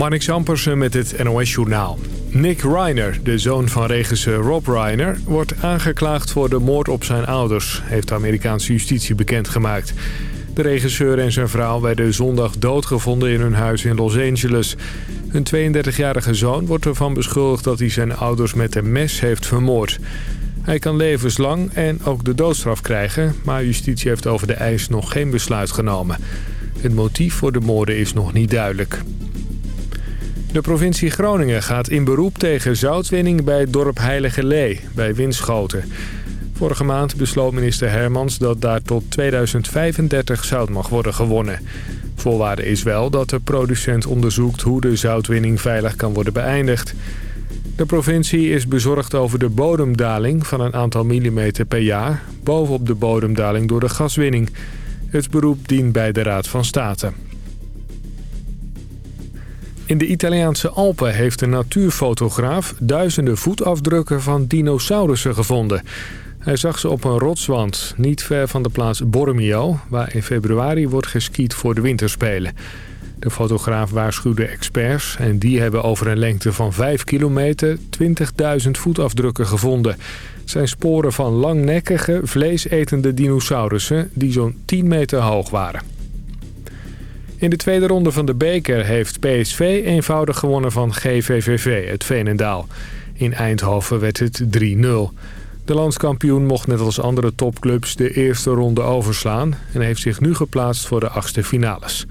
Marnix Ampersen met het NOS-journaal. Nick Reiner, de zoon van regisseur Rob Reiner... wordt aangeklaagd voor de moord op zijn ouders... heeft de Amerikaanse justitie bekendgemaakt. De regisseur en zijn vrouw werden zondag doodgevonden in hun huis in Los Angeles. Hun 32-jarige zoon wordt ervan beschuldigd dat hij zijn ouders met een mes heeft vermoord. Hij kan levenslang en ook de doodstraf krijgen... maar justitie heeft over de eis nog geen besluit genomen. Het motief voor de moorden is nog niet duidelijk. De provincie Groningen gaat in beroep tegen zoutwinning bij dorp Heilige Lee, bij Winschoten. Vorige maand besloot minister Hermans dat daar tot 2035 zout mag worden gewonnen. Voorwaarde is wel dat de producent onderzoekt hoe de zoutwinning veilig kan worden beëindigd. De provincie is bezorgd over de bodemdaling van een aantal millimeter per jaar... bovenop de bodemdaling door de gaswinning. Het beroep dient bij de Raad van State. In de Italiaanse Alpen heeft een natuurfotograaf duizenden voetafdrukken van dinosaurussen gevonden. Hij zag ze op een rotswand, niet ver van de plaats Bormio... waar in februari wordt geskiet voor de winterspelen. De fotograaf waarschuwde experts en die hebben over een lengte van 5 kilometer 20.000 voetafdrukken gevonden. Het zijn sporen van langnekkige, vleesetende dinosaurussen die zo'n 10 meter hoog waren. In de tweede ronde van de beker heeft PSV eenvoudig gewonnen van GVVV, het Veenendaal. In Eindhoven werd het 3-0. De landskampioen mocht net als andere topclubs de eerste ronde overslaan... en heeft zich nu geplaatst voor de achtste finales.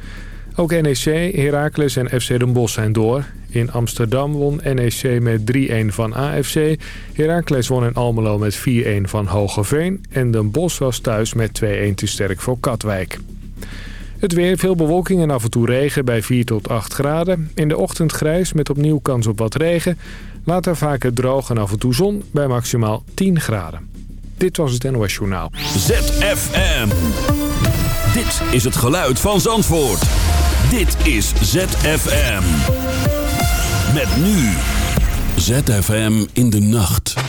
Ook NEC, Heracles en FC Den Bosch zijn door. In Amsterdam won NEC met 3-1 van AFC. Heracles won in Almelo met 4-1 van Hogeveen. En Den Bosch was thuis met 2-1 te sterk voor Katwijk. Het weer, veel bewolking en af en toe regen bij 4 tot 8 graden. In de ochtend grijs met opnieuw kans op wat regen. Later vaker droog en af en toe zon bij maximaal 10 graden. Dit was het NOS Journaal. ZFM. Dit is het geluid van Zandvoort. Dit is ZFM. Met nu. ZFM in de nacht.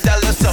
Tell us.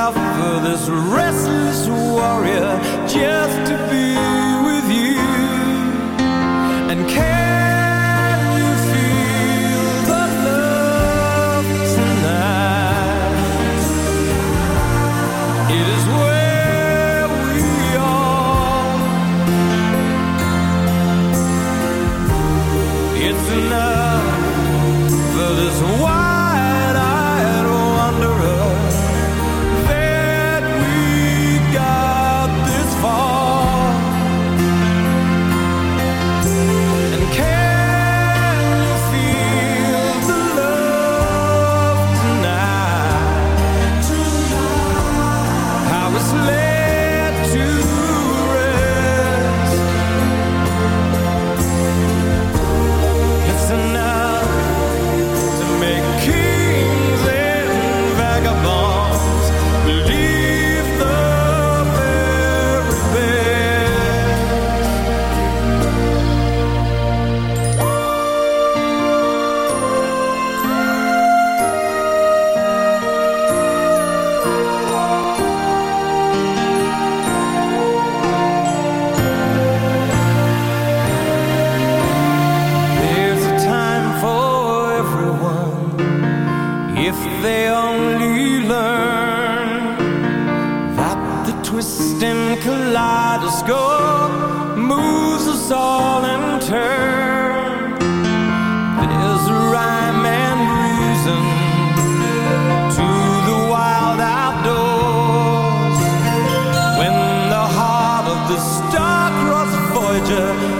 myself for this restless warrior just to be There's a rhyme and reason to the wild outdoors. When the heart of the star-crossed Voyager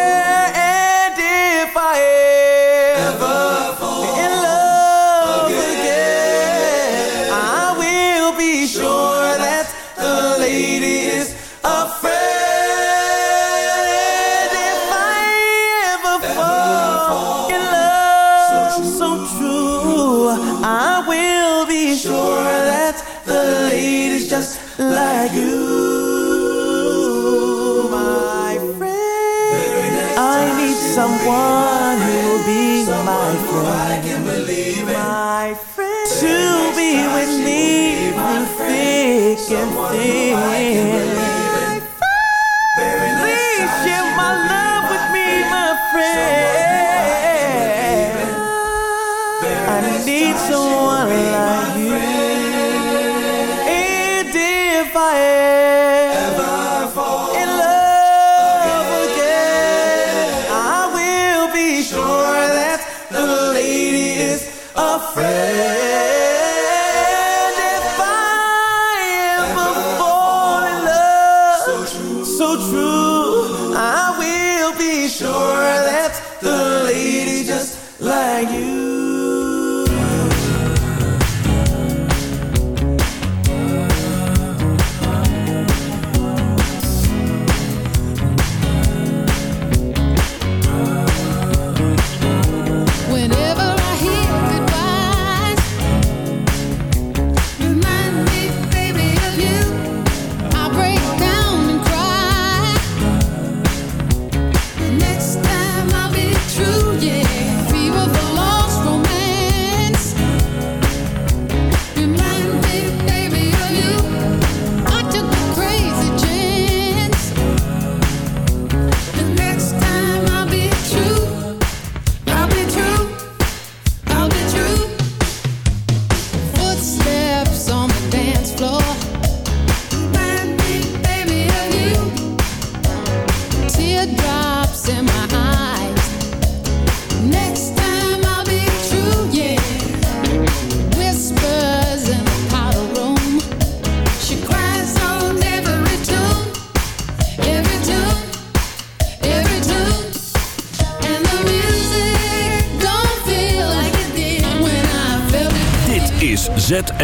friend.